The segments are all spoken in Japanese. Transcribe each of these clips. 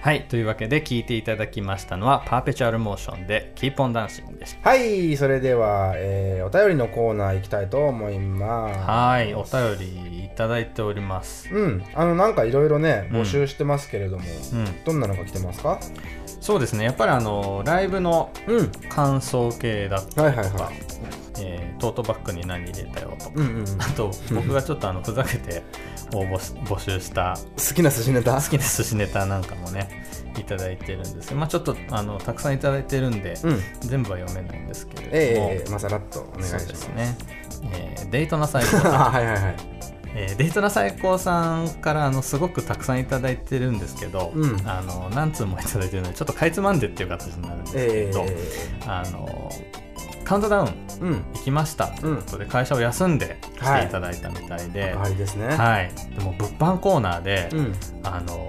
はいというわけで聞いていただきましたのは Perpetual Motion で Keep On Dancing でした。はいそれでは、えーお便りのコーナー行きたいと思います。はいお便りいただいております。うんあのなんかいろいろねうん。募集してますけれども、うん。どんなのが来てますか？そうですねやっぱりあのライブのうん。感想系だったはいりとか、はいはいえートートバッグに何入れたよとか、うんうんうん。あと僕がちょっとあのふざけて応募し募集した好きな寿司ネタ？好きな寿司ネタなんかもねいただいてるんですけど、まあ、ちょっとあのたくさんいただいてるんで、うん。全部は読めないんですけれども、ええまあさらっとお願いしそうますですね、えーデイトナ最高さん。あ はいはいはい。えーデイトナ最高さんからあのすごくたくさんいただいてるんですけど、うん。あの何通もいただいてるのでちょっとかいつまんでっていう形になるんですけえど、あのカウントダウン行きましたということで会社を休んで来はい。ていただいたみたいで、はいですね。はい、でも物販コーナーで、うん。あの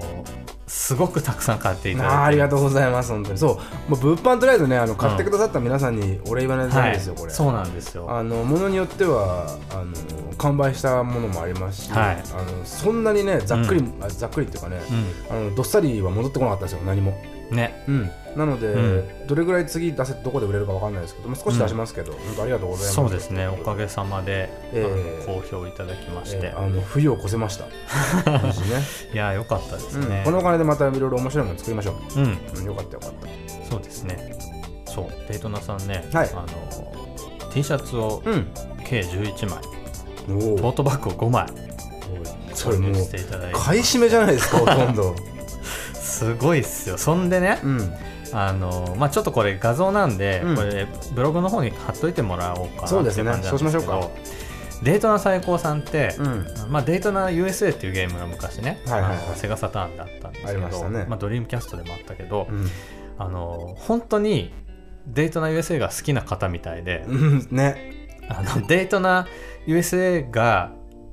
すごくたくさん買っていただいて。ありがとうございます本当に。そう。もう物販とりあえずねあの買ってくださった皆さんにお礼言わないとダメですよ、これ。そうなんですよ。あのものによってはあの完売したものもありますし、はい。あのそんなにねざっくり、あざっくりっていうかね、うあのどっさりは戻ってこなかったですよ何も、んね。うん、なので、うどれぐらい次出せどこで売れるかわかんないですけど、まあ、少し出しますけど、本当ありがとうございます。そうですね。おかげさまで、ええ。あの好評いただきまして、えーあの冬を越せました。ね、いや良かったですうん。ねこのお金でまたいろいろ面白いもの作りましょう。ん、う、うん、よかったよかった。そうですね。そう。デイトナさんね、はい。あの T シャツをうん。計11枚、トートバッグを5枚。それもう購入していただいて買い占めじゃないですかほとんど。すごいっすよ。そんでね、うんあのまあ、ちょっとこれ画像なんで、うん。これブログの方に貼っといてもらおうかなそうですねっていう感じなんですけど。そうしましょうか。デイトナ最高さんって、うん。まあ、デイトナ USA っていうゲームが昔ね、はいはいはい。セガサターンであったんですけありまどしたね。あ、ドリームキャストでもあったけど、うん。あの本当にデイトナ USA が好きな方みたいで、うん。ね。あのデイトナ USA が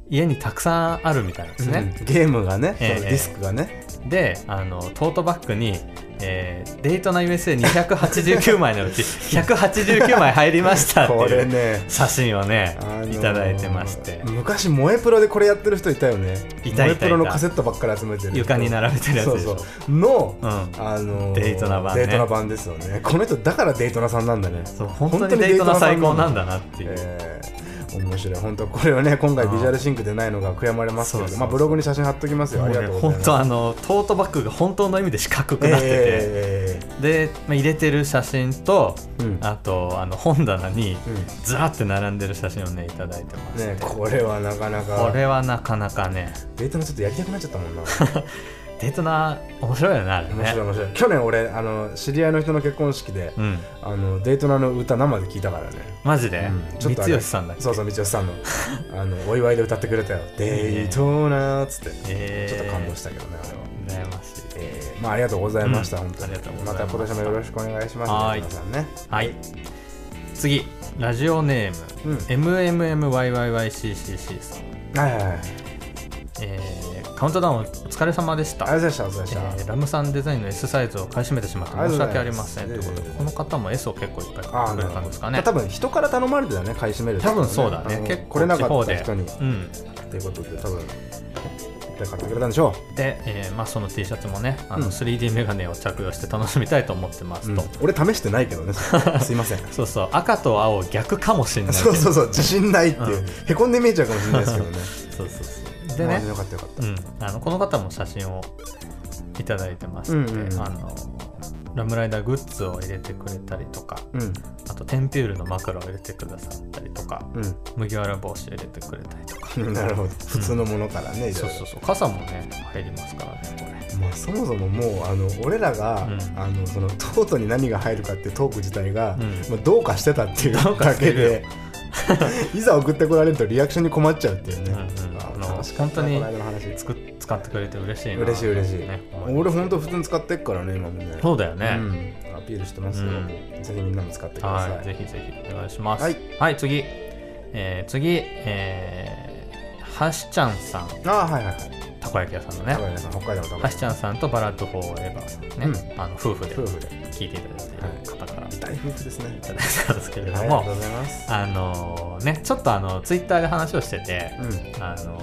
家にたくさんあるみたいなんですね、うん。ゲームがね、ええ。そのディスクがね、であのトートバッグに、えーデイトナ USA289 枚のうち189枚入りましたっていう ね、写真をね、あのーいただいてまして。昔萌えプロでこれやってる人いたよね。いたいたいた。萌えプロのカセットばっかり集めてる人。床に並べてるやつでしょ。そうそう。の、うん。あのーデイトナ版ね。デイトナ版ですよね。この人だからデイトナさんなんだね。そう本当にデイトナ最高なんだなっていう、えー面白い。本当これをね今回ビジュアルシンクでないのが悔やまれますけどまあブログに写真貼っときますよ。ありがとうござい本ます。当あのトートバッグが本当の意味で四角くなってて、えで、まあ、入れてる写真と、うん。あとあの本棚にずらって並んでる写真をねいただいてまして、ねこれはなかなか。これはなかなかね。デイトナちょっとやりたくなっちゃったもんな デートナ面白いよねあれね。面白い面白い。去年俺あの知り合いの人の結婚式でうん。あのデイトナの歌生で聞いたからね。マジで、うん。ちょっと三吉さんだそうそう道吉さんの あのお祝いで歌ってくれたよ「デイトナ」っつって、えー。ちょっと感動したけどねあれは、羨ましい。えーまあありがとうございました、うん。本当に。ありがとうございまた今年もよろしくお願いしますはい。皆さんね。はい。次。ラジオネーム、うん。MMMYYYCCC さん、はいはいはい。えーカウントダウンお疲れ様でした。ありがとうございました。えーラムさんデザインの S サイズを買い占めてしまって申し訳ありませんということでこの方も S を結構いっぱい買ってくれたんですかね。た多分人から頼まれてたね買い占めるって多分そうだね。結構来れなか地方でった人に。っうん。ていうことで多分いっぱい買ってくれたんでしょで、えーまあ、その T シャツもねあのうん。3D メガネを着用して楽しみたいと思ってますう、と、うん。俺試してないけどね。すいません。そうそう。赤と青逆かもしれない。そうそうそう。自信ないっていう、うん。へこんで見えちゃうかもしれないですけどね。そうそうそうでね。まあ、よかったよかった。うん、あのこの方も写真をいただいてまして、うんうんうん。あのラムライダーグッズを入れてくれたりとかうん。あとテンピュールの枕を入れてくださったりとか麦わら帽子を入れてくれたりとか、う んなるほど。普通のものからね、いろいろそうそうそう。傘もね入りますからねこれ。まあ、そもそももうあの俺らが、うん。あのそのトートに何が入るかってトーク自体が、うん。まあ、どうかしてたっていうだけで いざ送ってこられるとリアクションに困っちゃうっていうね、うんうん。ああの本当につく使ってくれて嬉しいな。嬉しい嬉しい、ね俺本当普通に使ってっからね今もね。そうだよね、うん、アピールしてますよ、うん。ぜひみんなも使ってください、はい、ぜひぜひお願いします。はい、次。えー次、えー、はしちゃんさん、ああはいはいはい。たこ焼き屋さんのね。北海道のはしちゃんさんとバラッドフォーエバーさんね、あの夫婦で聞いていただいている方からい大夫婦ですね。ただいたんですけれども、がとうございますあのね、ちょっとあのツイッターで話をしてて、うん。あの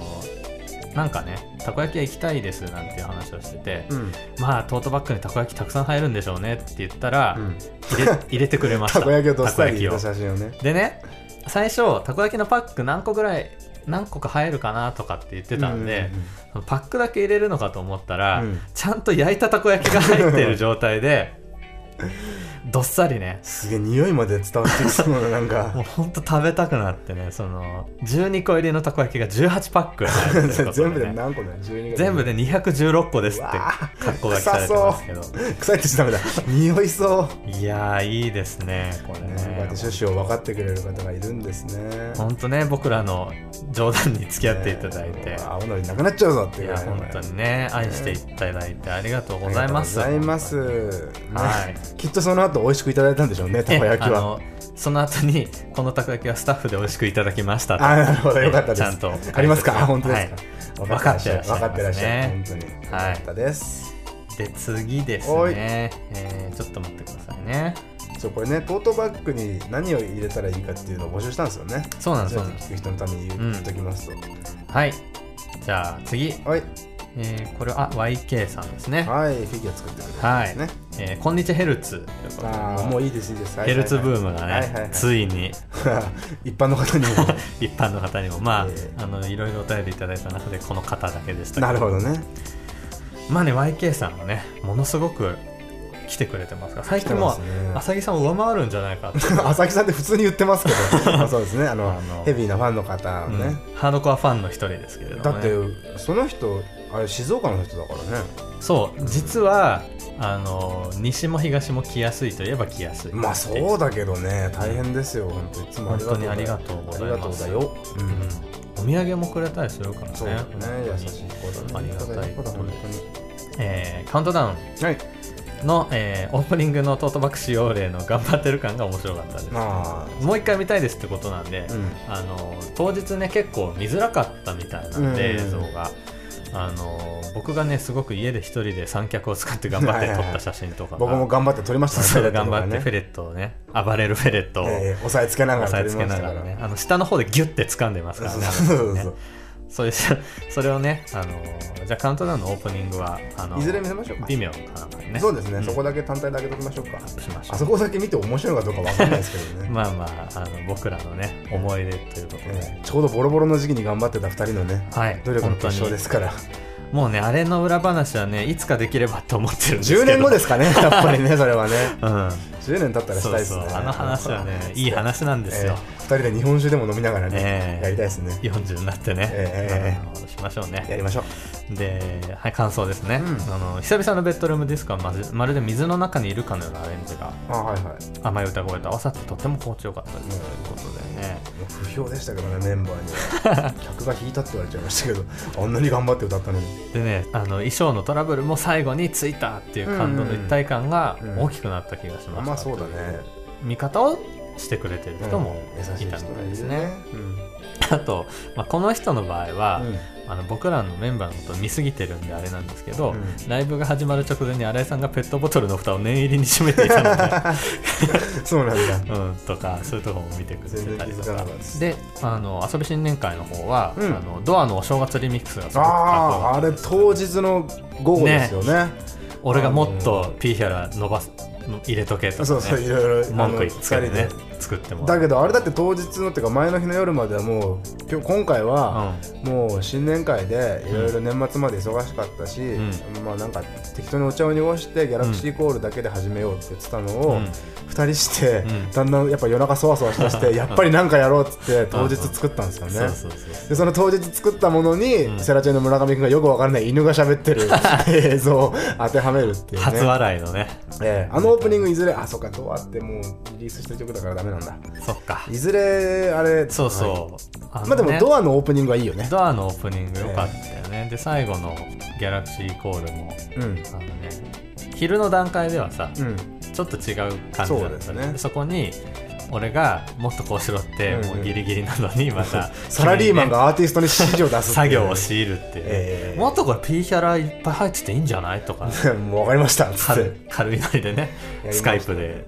なんかね、たこ焼き屋行きたいですなんていう話をしてて、うん。まあトートバッグにたこ焼きたくさん入るんでしょうねって言ったら、うん。入れ入れてくれました。たこ焼きをどっさり入れたこ焼きを。た写真をね。でね最初たこ焼きのパック何個ぐらい何個か入るかなとかって言ってたんで、パックだけ入れるのかと思ったら、うん。ちゃんと焼いたたこ焼きが入ってる状態で どっさりね。すげえ匂いまで伝わってきそうななん もうかほんと食べたくなってねその12個入りのたこ焼きが18パック入ってること 全部でね何個だよ12が全部で216個ですって格好がされてますけど。臭いってしダメだ。匂いそう。いやーいいですねこれね。こうやねって趣旨を分かってくれる方がいるんですね。ほんとね僕らの冗談に付き合っていただいて、ね青のりなくなっちゃうぞっていういや本当にね愛していただいてありがとうございます。ありがとうございます、ね。はいきっとその後美味しくいただいたんでしょうねたこ焼きは。その後にこのたこ焼きはスタッフで美味しくいただきました。とあなるほどよかったです。ちゃんと。ありますか？あ本当ですはい。か、分かってらっしゃいますね。分かってらっしゃる本当に。よはい。かったです、で次ですね、えーちょっと待ってくださいね。そうこれねトートバッグに何を入れたらいいかっていうのを募集したんですよね。そうなんですそうなんです。初めて聞く人のために言っときますと、はい。じゃあ次、はいえーこれはあ YK さんですね。はい。フィギュア作ってくれるはい、んですね、えーこんにちはヘルツ。ああもういいですいいです。ヘルツブームがね、はいはいはい。ついに。一般の方にも。一般の方にも。まあ,、えあのいろいろお便りいただいた中でこの方だけでしたけなるほどね。まあね YK さんがねものすごく来てくれてますから最近も浅木さんを上回るんじゃないかって、浅木さんって普通に言ってますけど。まあそうですね。あのヘビーなファンの方をね、うんハードコアファンの一人ですけれども、ね、だってその人あれ静岡の人だからね。そう実はあの西も東も来やすいといえば来やすい。まあそうだけどね大変ですよ本当いつも本当にありがとうございます。ありがとうだよ、うん。うんお土産もくれたりするからね。そうだね優しい子だね。ありがたいいい子だ本えーカウントダウン。当にはい。の、えーオープニングのトートバッグ使用例の頑張ってる感が面白かったです。まあ。もう一回見たいですってことなんで、うん。あの当日ね結構見づらかったみたいなんで、うん。映像があの僕がねすごく家で一人で三脚を使って頑張って撮った写真とかが。僕も頑張って撮りました。ね。頑張ってフェレレットをね暴れるフェレットをえー押さえつけながら押さえつけながらね。あの下の方でギュッて掴んでますからねそういうそれをねあのじゃあカウントダウンのオープニングはあのいずれ見せましょうか。微妙かなね。そうですね、ん。そこだけ単体だけ撮りましょうか。しましょう。あそこだけ見て面白いのかどうかわかんないですけどね、まあまああの僕らのね思い出ということで、えーちょうどボロボロの時期に頑張ってた2人のねはい。努力の結晶ですから。もうねあれの裏話はねいつかできればと思ってるんですけど。10年後ですかね やっぱりねそれはね。うん。10年経ったらしたいですね。そうそう。あの話はねいい話なんですよ、えー、2人で日本酒でも飲みながらね、ええ。やりたいですね。40になってね、えあのしましょうね。やりましょう。で、はい、感想ですね、うん。あの久々のベッドルームディスコはまじまるで水の中にいるかのようなアレンジが。あはいはい。甘い歌声と合わさってとても心地よかったです、ということでね。不評でしたけどねメンバーに。は 客が引いたって言われちゃいましたけどあんなに頑張って歌ったのに。でねあの衣装のトラブルも最後についたっていう感動の一体感がうん。大きくなった気がしました、まあそうだね。見方をしてくれてる人もいいたみたいですね。あと、まあ、この人の場合は、うん。あの僕らのメンバーのことを見すぎてるんであれなんですけど、うん。ライブが始まる直前に新井さんがペットボトルの蓋を念入りに閉めていたので。そうなんだ。うん、とかそういうところも見てくれてたりとか。であの遊び新年会の方は、うん。あのドアのお正月リミックスがすごくあああれ当日の午後ですよね。俺がもっとピー。ヒャラ伸ばす入れとけとか、ね、そうそういろいろ文句言ってね作ってもだけどあれだって当日のっていうか前の日の夜まではもう今日今回はもう新年会でいろいろ年末まで忙しかったし、ん。まあなんか適当にお茶を濁してギャラクシーコールだけで始めようって言ってたのを、うん。2人して、ん。だんだんやっぱ夜中そわそわしだして やっぱりなんかやろうっつって当日作ったんですよね、でその当日作ったものに、ん。セラチェンの村上君がよくわからない犬が喋ってる 映像を当てはめるっていうね。初笑いのね。ええ。あのオープニングいずれあそっかドアってもうリリースした曲だからダメなんだ。そっか。いずれあれそうはい。そう、あのね。まあでもドアのオープニングはいいよね。ドアのオープニング良かったよね、で最後のギャラクシーコールもうん。あのね昼の段階ではさうん。ちょっと違う感じだったね。でそこに俺がもっとこうしろって、もうギリギリなのにまた サラリーマンがアーティストに指示を出す作業を強いるってもっとこれピーヒャラいっぱい入ってていいんじゃない？とか。もう分かりました。軽軽いノリでねスカイプで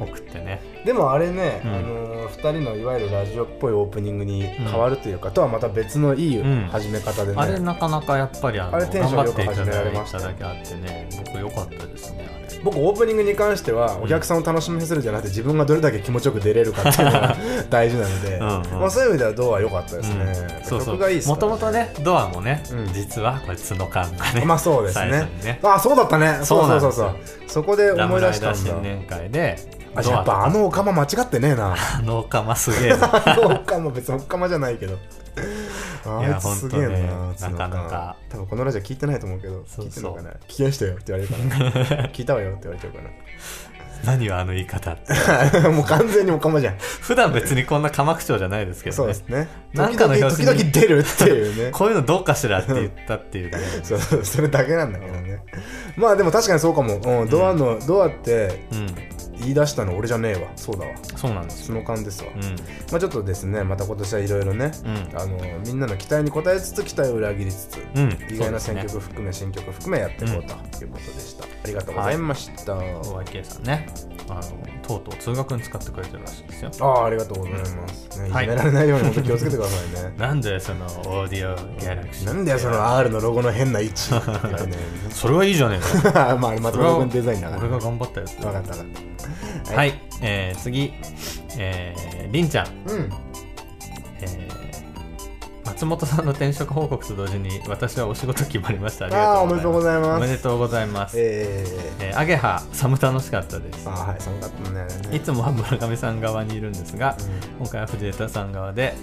送ってねでもあれね、うん。あの2人のいわゆるラジオっぽいオープニングに変わるというか、とはまた別のいいうん。始め方でね、あれなかなかやっぱりあのあれテン頑ションよく始められだましただけあってね僕良かったですねあれ。僕オープニングに関してはお客さんを楽しませるじゃなくて自分がどれだけ気持ちよく出れるかっていうのが 大事なのでうんうん。まあ、そういう意味ではドア良かったですね、そうそう。曲がいいですもともとねドアもね、うん。実はこれ角感がねまあそうです最ねね。あそうだったね。そうそうそうそう。そこで思い出したんだ。年会であやっぱあのオカマ間違ってねえな。あのオカマすげえな。あのオカマ別にオカマじゃないけど。あいつすげえなね角なかな感か。多分このラジオ聞いてないと思うけどそうそう。聞いてんのかな？聞きましたよって言われるから 聞いたわよって言われちゃうか何はあの言い方って。ら もう完全にオカマじゃん。普段別にこんな鎌口調じゃないですけどね。そうですね。なんかの時々拍子に時々出るっていうね。こういうのどうかしらって言ったっていうだけでそうそうそれだけなんだけどね。まあでも確かにそうかも、うん、ドアの、ドアってうん言い出したの俺じゃねえわ。そうだわ。そうなんです。その感ですわ、うん。まあちょっとですねまた今年はいろいろね、うん。あのみんなの期待に応えつつ期待を裏切りつつ、うん。意外な選曲含め、新曲含めやっていこうということでした、ありがとうございました、OYK さんね。あのとうとう通学に使ってくれてるらしいですよ。ああありがとうございます、ね、いはい。じめられないように本当気をつけてくださいね。なんでそのオーディオギャラクシーなんだよその R のロゴの変な位置？ね。それはいいじゃねえか まあ松本君デザインだから。俺が頑張ったやつ分かった分かったはい、えー、次、えー、りんちゃん、うん。えー松本さんの転職報告と同時に私はお仕事決まりました。ありがとうございます。おめでとうございます。ええーアゲハ寒楽しかったです。ー、あーはい寒かったね。いつもは村上さん側にいるんですが、うん。今回は藤枝さん側で、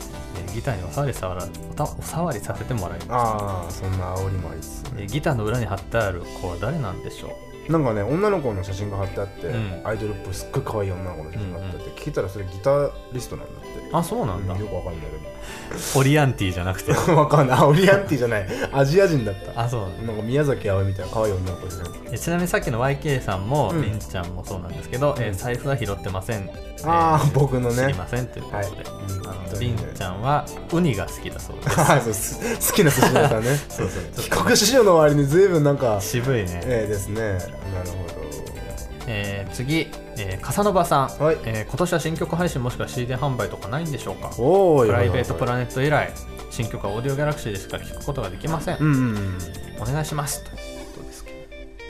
えーギターにお触り触らおたお触りさせてもらいます、ああそんな煽りもありつつえーギターの裏に貼ってある子は誰なんでしょう？なんかね女の子の写真が貼ってあって、うん。アイドルっぽいすっごい可愛い女の子の写真が貼ってあって、聞いたらそれギタリストなんだって。あそうなんだ、うんよくわかんないオリアンティじゃなくて。け どわかんない。あオリアンティじゃない。アジア人だった。あそうなんだ。なんか宮崎あおいみたいな可愛い女の子でえちなみにさっきの YK さんも、うん。りんちゃんもそうなんですけど、えー財布は拾ってません、ああえー僕のね。知りませんということで、はい。あうんのりんちゃんはウニが好きだそうです。そうす 好きな寿司屋さんね。そうそう。帰国子女の割に随分なんかと渋いね、ええですねなるほえー次、えー、笠野場さん、はい。えー今年は新曲配信もしくは CD 販売とかないんでしょうか？プライベートプラネット以来新曲はオーディオギャラクシーでしか聞くことができません、うんうんうんお願いします。と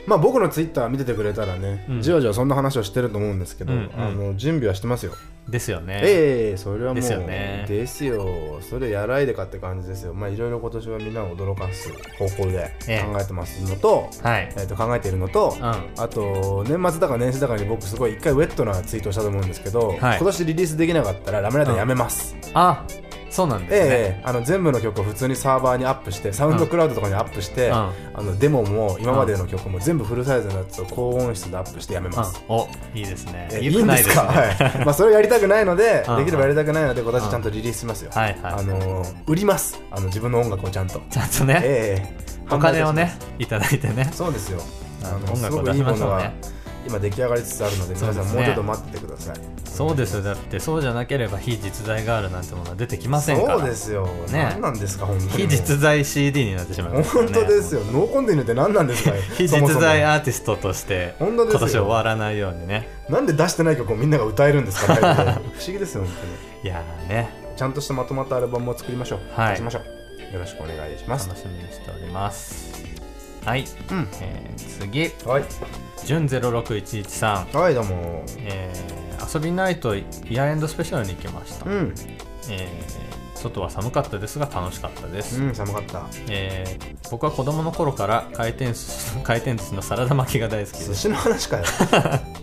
まあ僕のツイッター見ててくれたらね、うん。じわじわそんな話をしてると思うんですけど、うんうん。あの準備はしてますよ。ですよね、ええそれはもうですよね。ですよ。それやらいでかって感じですよ。まあいろいろ今年はみんなを驚かす方向で考え。ええてますのと,、はい。えーと考えているのと、うん。あと年末だか年始だかに僕すごい一回ウェットなツイートをしたと思うんですけど、はい。今年リリースできなかったらラムライダーやめます、あそうなんですね、ええあの全部の曲を普通にサーバーにアップしてサウンドクラウドとかにアップして、うん。あのデモも今までの曲も全部フルサイズのやつを高音質でアップしてやめます、うん。おいいですね。えよくないですね。はい。まあそれをやりたくないのでうんできればやりたくないので今年ちゃんとリリースしますよ、はいはい。あのー売ります。あの自分の音楽をちゃんと。ちゃんとね、ええお金をねいいただいてね。そうですよ。あの音楽を出しましょうね今出来上がりつつあるので皆さんもうちょっと待っててください。そうですよ。だってそうじゃなければ非実在ガールなんてものは出てきませんから。そうですよ、ね。何なんですか本当に。非実在 CD になってしまいますから本ね当ですよ。ノーコンティニューって何なんですか 非実在アーティストとして今年終わらないようにね。なんで出してない曲をみんなが歌えるんですか 不思議ですよ本当に。いやーね。ちゃんとしたまとまったアルバムを作りましょう、はい。出しましょう。よろしくお願いします。楽しみにしておりますはい、うん。えー次。はい。純0611さん、はいどうも。えー遊びナイトイヤーエンドスペシャルに行きました、うん。えー外は寒かったですが楽しかったです、うん寒かった。えー僕は子供の頃から回転寿回転寿司のサラダ巻きが大好きです。寿司の話かよ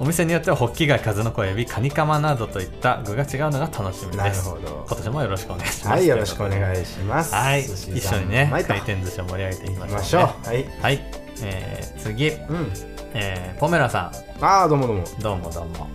お店によってはホッキ貝数の子エビカニカマなどといった具が違うのが楽しみなるですほど。今年もよろしくお願いします。はいよろしくおい願いします。はい。一緒にね回転寿司を盛り上げていきましょう、ね、はい。はい、えー次、うん。えーポメラさああどうもどうも。んどうもどうも、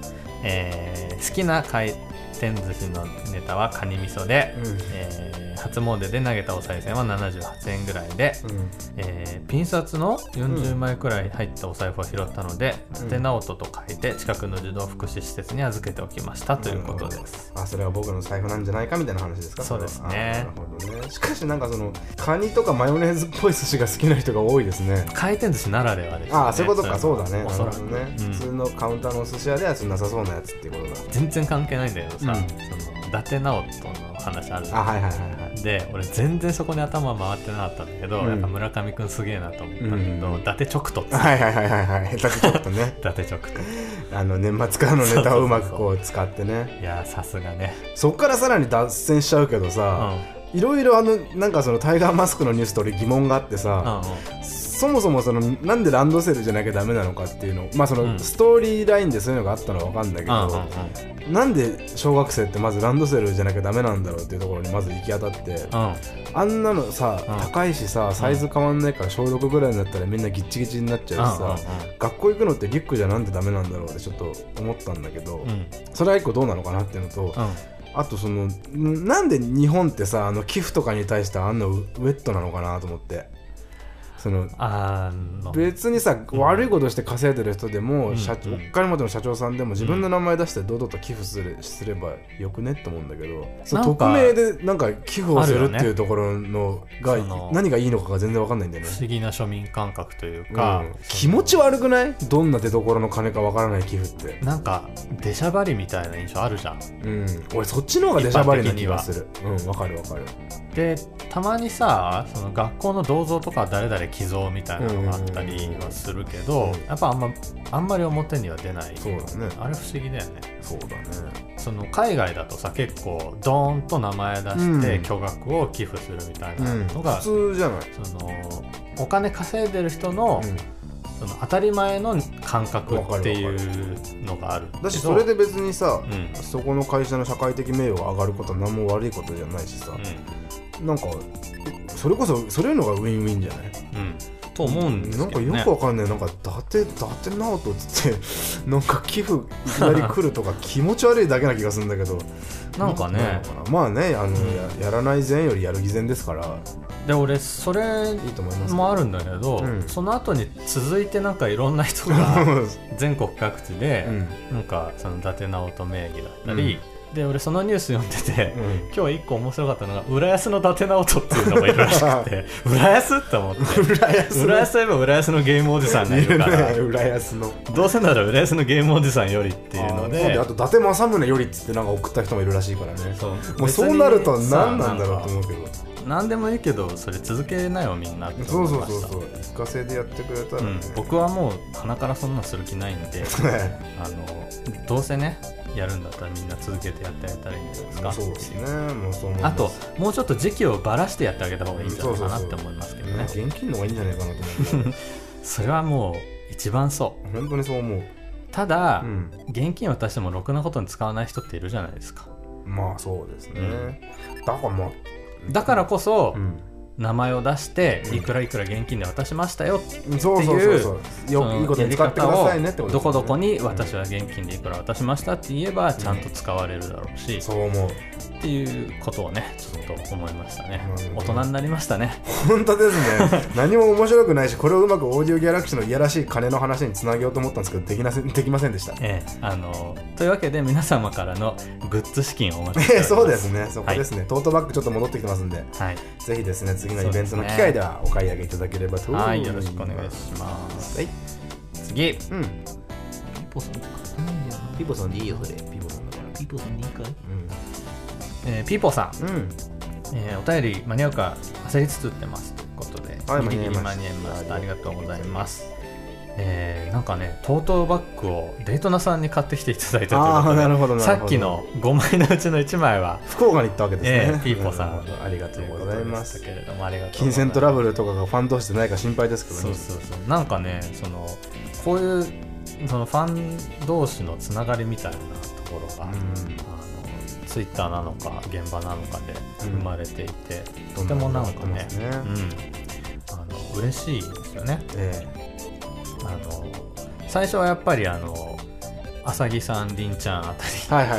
えー好きな回転寿司のネタはカニ味噌で、うん。えー初詣で投げたお賽銭は78円ぐらいで、うん。えーピン札の40枚くらい入ったお財布を拾ったので「うん立直人」と書いて近くの児童福祉施設に預けておきましたということです。あそれは僕の財布なんじゃないかみたいな話ですか？そうですね。なるほどね。しかしなんかそのカニとかマヨネーズっぽい寿司が好きな人が多いですね。回転寿司ならではですよね。ああそういうことか。そうだね。おそらく。ね、うん。普通のカウンターのお寿司屋ではなさそうなやつっていうことだ。全然関係ないんだけどさ、うん。その伊達直人の話あるじゃん。あはいはいはいはい。で俺全然そこに頭回ってなかったんだけど、うん。やっぱ村上くんすげえなと思ったんだけど、うん。伊達直人ってはいはいはいはいはい。だってちょっとね。伊達直人あの年末からのネタをうまくこう使ってね。いやーさすがね。そっからさらに脱線しちゃうけどうん。さ、いろいろあのなんかそのタイガーマスクのニュースと俺疑問があってうんさ、うんそもそもそのなんでランドセルじゃなきゃダメなのかっていうのまあその、うん。ストーリーラインでそういうのがあったのは分かんだけど、うんうんなんで小学生ってまずランドセルじゃなきゃダメなんだろうっていうところにまず行き当たって、うん。あんなのさ、うん。高いしさサイズ変わんないから小6ぐらいになったらみんなギッチギチになっちゃうしさ、うんうん学校行くのってリュックじゃなんでダメなんだろうってちょっと思ったんだけど、うん。うんそれは一個どうなのかなっていうのと、うん。あとそのんなんで日本ってさあの寄付とかに対してあんなウウェットなのかなと思ってそのあの。別にさ、悪いことして稼いでる人でも、うん。社お金持ちの社長さんでも自分の名前出して堂々と寄付するすればよくねって思うんだけど匿名でなんか寄付をするっていうところのがその何がいいのかが全然わかんないんだよね。不。思議な庶民感覚というか、うん。気持ち悪くない？どんな出所の金かわからない寄付って、なんか出しゃばりみたいな印象あるじゃん。うん、俺そっちの方が出しゃばりな気がする。うんわかるわかる。でたまにさその学校の銅像とか誰々寄贈みたいなのがあったりはするけど、やっぱあんまあんまり表には出ないそうだねあれ不思議だよねそうだねその海外だとさ結構ドーンと名前出して巨額を寄付するみたいなのが、普通じゃない、そのお金稼いでる人の,、その当たり前の感覚っていうのがあるだしそれで別にさ、うんそこの会社の社会的名誉が上がることは何も悪いことじゃないしさ、なんかそれこそそれのがウィンウィンじゃない？うん、うん、と思うんですなんかけど、ね、よくわかんない。なんか伊達伊達直人っつって なんか寄付いきなり来るとか気持ち悪いだけな気がするんだけど。なんかね。まあねあの、ややらない善よりやる偽善ですから。で俺それもあるんだけど、うん。その後に続いてなんかいろんな人が 全国各地で、うん。なんかその伊達直人名義だったり、で俺そのニュース読んでて、うん。今日一個面白かったのが浦安の伊達直人っていうのもいるらしくて 浦安って思って。浦安？浦安といえば浦安のゲームおじさんがいるから。ね。浦安の。どうせなら浦安のゲームおじさんよりっていうので。あと伊達政宗よりっつってなんか送った人もいるらしいからね。そう。もうそうなると何なんだろうと思うけど。何でもいいけどそれ続けなよみんなってそうそうそうそう一過性でやってくれた。らねうん、僕はもう鼻からそんなんする気ないんであのどうせねやるんだったらみんな続けてやってあげたらいいんじゃないですかそうですね。もうそう思あともうちょっと時期をばらしてやってあげた方がいいんじゃないかなって思いますけどね。ね 現金の方がいいんじゃないかなと思う。それはもう一番そう。本当にそう思うただ、うん現金渡してもろくなことに使わない人っているじゃないですか。まあそうですね。だからまあだからこそ、うん名前を出してうんいくらいくら現金で渡しましたよそうそうそうそう。よそのいいことに使ってくださいねってことどこどこにうん私は現金でいくら渡しましたって言えばちゃんと使われるだろうし、そう思うっていうことをねちょっと思いましたね。うん。大人になりましたね。本当ですね。何も面白くないしこれをうまくオーディオギャラクシーのいやらしい金の話につなげようと思ったんですけどできなせできませんでした。ええあのというわけで皆様からのグッズ資金をお待ちしております。そうですね。そこですね、トートバッグちょっと戻ってきてますんで。はい、ぜひですね次のイベントの機会ではお買い上げいただければと思います。はい、よろしくお願いします。はい。次。うん。ピポさんピポさんでいいよそれ。ピポさんだから。ピポさんでいいかい、うえーピポさん、ん、うん、えーお便り間に合うか焦りつつ売ってます。ということで、はいギリギリ間間に合いました。たありがとうございます。えーなんかねトートバッグをデートナさんに買ってきていただいたということでなるほどなさっきの5枚のうちの1枚は福岡に行ったわけですね、ええピーポさんありがとうございましたけれどもありがとう金銭トラブルとかがファン同士でないか心配ですけどね。そうそうそう。なんかねそのこういうそのファン同士のつながりみたいなところが、あのツイッターなのか現場なのかで生まれていて、うんとてもなんかねね。うん、あの嬉しいですよね。えあの最初はやっぱりあの浅木さんりんちゃんあたり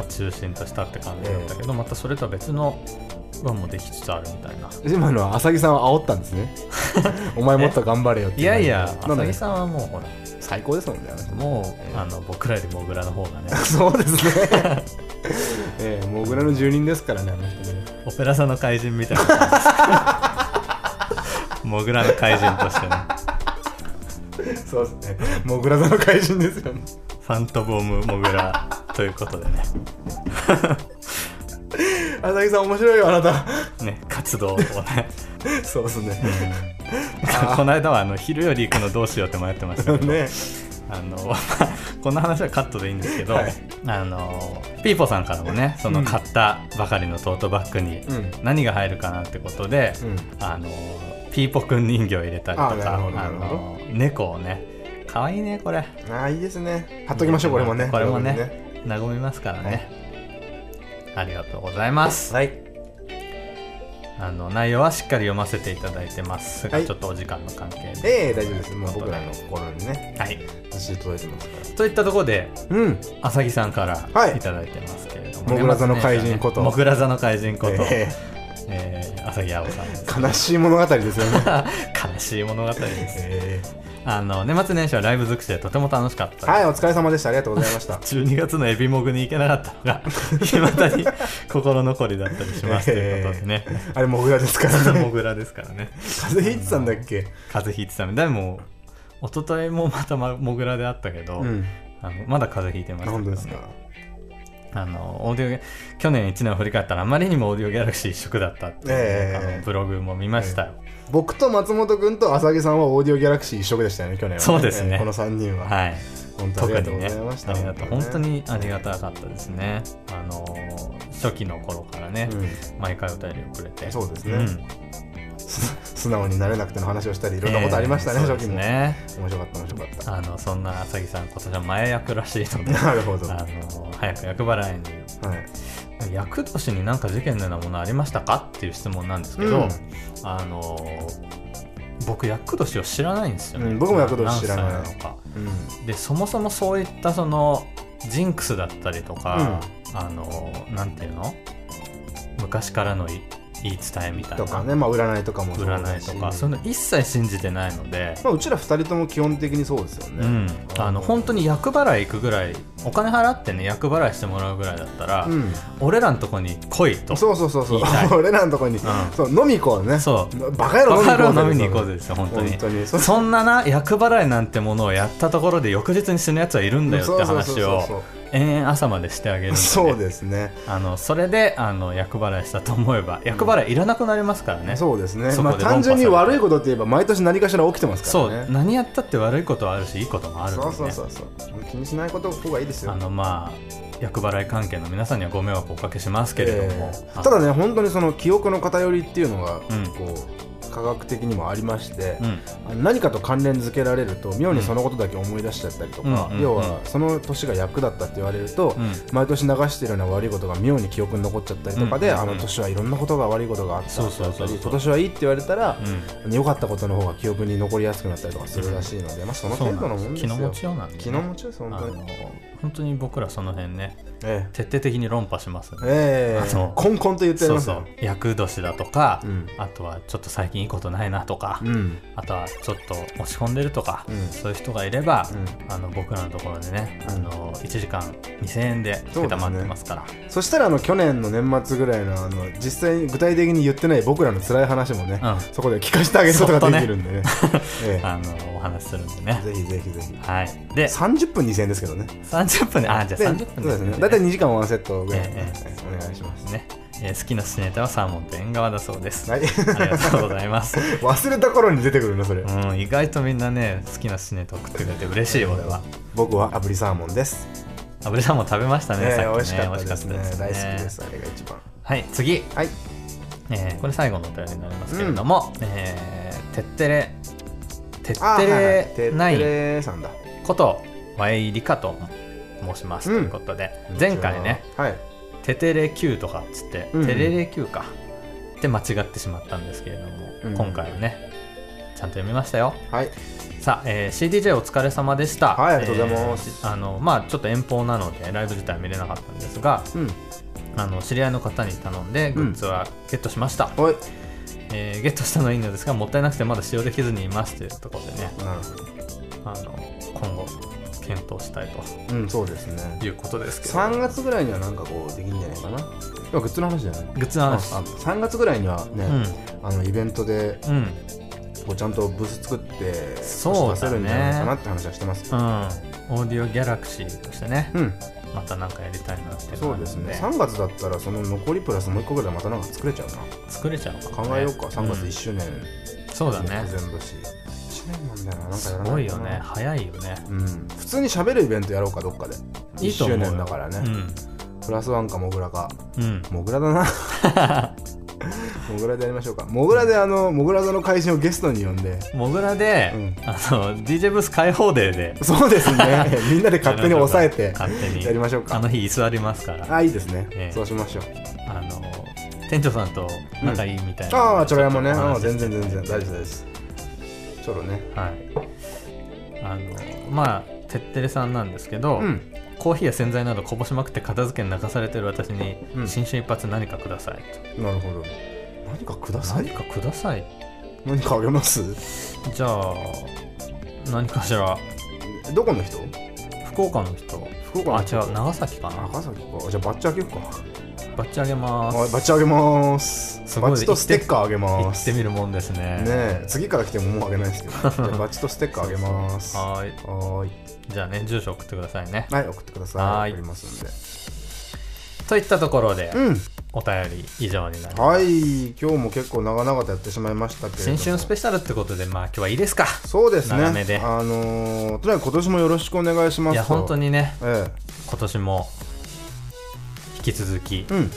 を中心としたって感じだったけど、またそれとは別のはもうできつつあるみたいな。今のは浅木さんは煽ったんですね。お前もっと頑張れよっていやいや浅木さんはもうほら最高ですもんねもう、えーあの僕らよりモグラの方がね。そうですね ええモグラの住人ですからねあの人ね。オペラ座の怪人みたいな。モグラの怪人としてね。そうですね。モグラ座の怪人ですよね。ファントボムモグラということでね。浅木さん面白いよあなた。ね活動をね。そうですね。この間はあの昼より行くのどうしようって迷ってましたけど、ね。あのまあこの話はカットでいいんですけど、はい。あのピーポーさんからもねそのうん買ったばかりのトートバッグにうん。何が入るかなってことで、うん。あのピーポくん人形を入れたりとかほどなるほど。の猫をね可愛いねこれ。ああいいですね。貼っときましょうこれもね。これもね和みますからね、ありがとうございます。はいあの内容はしっかり読ませていただいてますが、はい。ちょっとお時間の関係で。ええ大丈夫です。もう僕らの心にね。はい。写真届いてますかといったところでらうん。浅木さんからはい。いただいてますけれども、モグラ座の怪人こと。モグラ座の怪人こと、ええ。ー浅木青さん悲しい物語ですよね。悲しい物語です。えあの年末年始はライブ尽くしでとても楽しかった。はいお疲れ様でした。ありがとうございました。12月のエビモグに行けなかったのがいまだに心残りだったりしますということでね、あれモグラですからね。モグラですからね。風邪ひいてたんだっけ？風邪ひいてたのでも一昨日もまたまモグラであったけど、うん。あのまだ風邪ひいてまあすけどね。ですか？あのオーディオ去年1年を振り返ったらあまりにもオーディオギャラクシー一色だったっていう、ええ。あのブログも見ましたよ、僕と松本君と浅木さんはオーディオギャラクシー一色でしたよね去年はそうですね。ええこの3人は。はい。本当ありがとうございました。ありがとう本当ににありがたかったですね。あの初期の頃からね、毎回お便りをくれて。そうですね。ん。素直になれなくての話をしたりいろんなことありましたねえー初期も。ね。面白かった面白かった。あのそんな浅木さん今年は前役らしいので なるほど。はあの早く役払いに。い役年になんか事件のようなものありましたかっていう質問なんですけど、うん。あの僕役年を知らないんですよね、うん僕も厄年知らないのか。うん。でそもそもそういったそのジンクスだったりとか、あのなんていうの？昔からのい言い伝えみたいな。とかねまあ占いとかもそうだ占いしとか。そういうの一切信じてないので、まあうちら二人とも基本的にそうですよね。うん、あの本当に厄払い行くぐらいお金払ってね厄払いしてもらうぐらいだったら、うん。俺らのとこに来いとそうそうそうそう。俺らのとこにそう飲み行こうね。そう。バカ野郎飲みに行こうぜですよ本当に。本当に。そそんなな厄払いなんてものをやったところで翌日に死ぬやつはいるんだよって話を延々朝までしてあげるんでそうですね。あのそれであの厄払いしたと思えば厄払いいらなくなりますからね、そうですね。まあ単純に悪いことって言えば毎年何かしら起きてますかそうらね何やったって悪いことはあるしいいこともあるんで、ね、そうそうそうそう。気にしないこと方がいいですよ。あのまあ厄払い関係の皆さんにはご迷惑をおかけしますけれども、あえ。ーただね本当にその記憶の偏りっていうのがうん。こう科学的にもありまして、うん。何かと関連付けられると妙にそのことだけ思い出しちゃったりとか、うん要はその年が役だったって言われると、うん。毎年流してるような悪いことが妙に記憶に残っちゃったりとかで、うんあの年はいろんなことが悪いことがあったそうそうそうそう。今年はいいって言われたら、うん。良かったことの方が記憶に残りやすくなったりとかするらしいので、まあ、その程度のもんですよ。気の持ちようなんで、ね、気の持ちです本当に。本当に僕らその辺ねえ徹底的に論破しますんでええ。あのえコンコンと言ってまそうそう。厄年だとか、うん。あとはちょっと最近いいことないなとか、うん。あとはちょっと落ち込んでるとか、うん。そういう人がいれば、うん。あの僕らのところでね、うん。あの1時間2000円で承ってますから。そしたらあの去年の年末ぐらいのあの実際に具体的に言ってない僕らの辛い話もね、うん。そこで聞かせてあげることができるんでね。えあのお話しするんでね。えぜひぜひぜひ。はい。で30分2000円ですけどね。30分であじゃあで30分ですね大体2時間ワンセットぐらい、ええはいお願いします。ね、えー好きな寿ネタはサーモンと縁側だそうです、はい ありがとうございます。忘れた頃に出てくるのそれ、うん、意外とみんなね好きな寿ネタ送ってくれて嬉しい俺は。僕は炙りサーモンです。あぶりさんも食べましたね、ねさっきね。美味しかったですね。美味しかった大好きねですあれが一番。はい次、はい。えーこれ最後のお便りになりますけれども、えーてってれてっあてはいはい。てれナインってれさんだ。ことワイリカと申します、うんということで前回ねはい。テテレ Q とかっつって、うん。テレレ Q か。って間違ってしまったんですけれども、うん。今回はねちゃんと読みましたよ。はい。さあ、えー CDJ お疲れ様でした。はいありがとうございます。えーあのまあちょっと遠方なのでライブ自体は見れなかったんですが、うん。あの知り合いの方に頼んでグッズはゲットしました、おい。えーゲットしたのはいいのですがもったいなくてまだ使用できずにいますというところでね。なるあの今後検討したいほどうん。そうですね。ということですけど。3月ぐらいにはなんかこうできるんじゃないかな。今グッズの話じゃない？グッズの話。ああ3月ぐらいにはね、あのイベントでうん。うんこうちゃんとブース作ってそうだね。出せるんじゃないかなって話はしてます。うん、オーディオギャラクシーとしてね、うん。またなんかやりたいなってそうですね。3月だったらその残りプラスもう1個ぐらいまたなんか作れちゃうな。作れちゃうかもね。考えようか。3月1うん。周年。そうだね。目前だし。1年なんだよななんかすやらないとな。ごいよね早いよね。うん。普通に喋るイベントやろうかどっかで。1周いいと思うよ。年だからね。プラスワンかモグラか。うん、うん、モグラだな。モグラでやりましょうか。モグラであのモグラ座の怪人をゲストに呼んで。モグラで、うん。あの DJ ブース開放デーで。そうですね。みんなで勝手に抑えて勝手にやりましょうか。あの日居座りますから。あいいですね、ええ。そうしましょう。あの店長さんと仲いいみたいな、ああチョロ山ね。ちょっとお話しああ全然全然。大丈夫ですチョロね。はい。あのまあてってれさんなんですけど、うん。コーヒーや洗剤などこぼしまくって片付けに泣かされてる私に、うん。新春一発何かくださいなるほど。何かください？何かください？何かあげます？じゃあ何かしら。どこの人？福岡の人。福岡あ違う長崎かな。長崎か。じゃあバッジあげようかバッチあげます。はいバッジあげます。バッジとステッカーあげ行ます。ってみるもんですね。ねえ次から来てももうあげないですけどバッジとステッカーあげます。はい。ーい。じゃあね住所送ってくださいね。はい送ってくださはい。い送りますんで。といったところで、うん。お便り以上になります、はい。今日も結構長々とやってしまいましたけれども。新春スペシャルってことでまあ今日はいいですか？そうですね。長めで。あのーとにかく今年もよろしくお願いしますいや本当ににねえ。今年も引き続きえうん。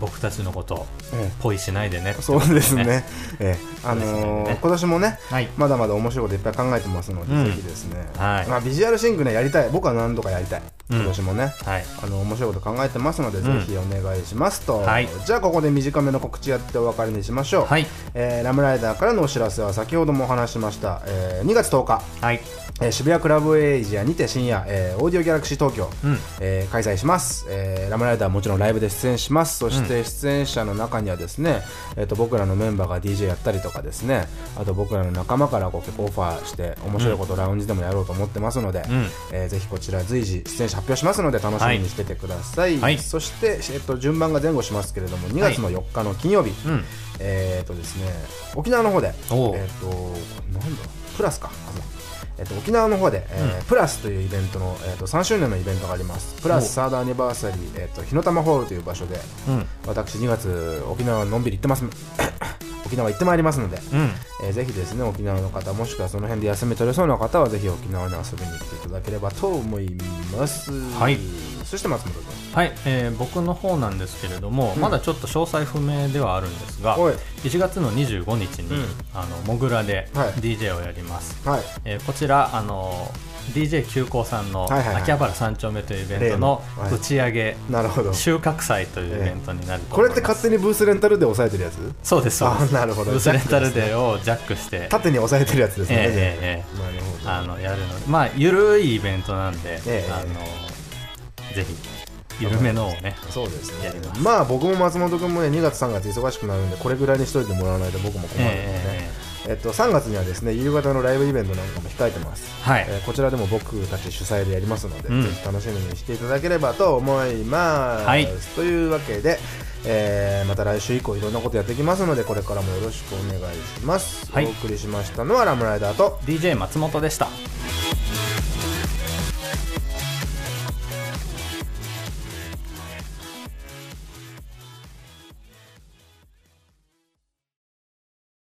僕たちのことえポイしないでね。えそうですね。ええ。あのーね。今年もねはい。まだまだ面白いこといっぱい考えてますので、うん。ぜひですね、はい。まあ、ビジュアルシンクねやりたい。僕は何度かやりたい。うん今年もね、はい。あの面白いこと考えてますので、うん。ぜひお願いしますと、はい。じゃあここで短めの告知やってお別れにしましょう、はい。えーラムライダーからのお知らせは先ほどもお話ししました、えー2月10日、はい。えー渋谷クラブエイジアにて深夜、えーオーディオギャラクシー東京、うん。えー開催します、えーラムライダーはもちろんライブで出演します。そして出演者の中にはですね、えー、と僕らのメンバーが DJ やったりとかですね。あと僕らの仲間からこう結構オファーして面白いことをラウンジでもやろうと思ってますので、うん。えーぜひこちら随時出演者発表しますので楽しみにしててください、はい。そして、えー、と順番が前後しますけれども2月の4日の金曜日、うん。えっ、とですね沖縄の方でえっ、となんだ？プラスか。えっと沖縄の方で、えープラスというイベントの、えー、と3周年のイベントがあります。プラスサードアニバーサリー、えー、と火の玉ホールという場所でうん。私2月沖縄のんびり行ってます沖縄行ってまいりますので、うん。えーぜひですね沖縄の方もしくはその辺で休み取れそうな方はぜひ沖縄に遊びに来ていただければと思います。はいそして松本君はい、えー僕の方なんですけれども、うん。まだちょっと詳細不明ではあるんですがおい。1月の25日に、うん。あのモグラではい。DJ をやります、はい。えーこちらあの DJ 急行さんの秋葉原三丁目というイベントの打ち上げなるほど。収穫祭というイベントになるとこれって勝手にブースレンタルで押さえてるやつ？そうですそうです。あなるほど。ブースレンタルデーをジャックして。縦に押さえてるやつですね、ええええなるほど。あのやるのでまあゆるいイベントなんで、ええ。あのぜひ緩めのをねそうですね。やります。まあ僕も松本君もね2月3月忙しくなるんでこれぐらいにしといてもらわないと僕も困るんでね、ええっと、3月にはですね夕方のライブイベントなんかも控えてます、えはい、えーこちらでも僕たち主催でやりますので、うん。ぜひ楽しみにしていただければと思います、はい。というわけで、えーまた来週以降いろんなことやっていきますのでこれからもよろしくお願いします、はい。お送りしましたのはラムライダーと DJ 松本でした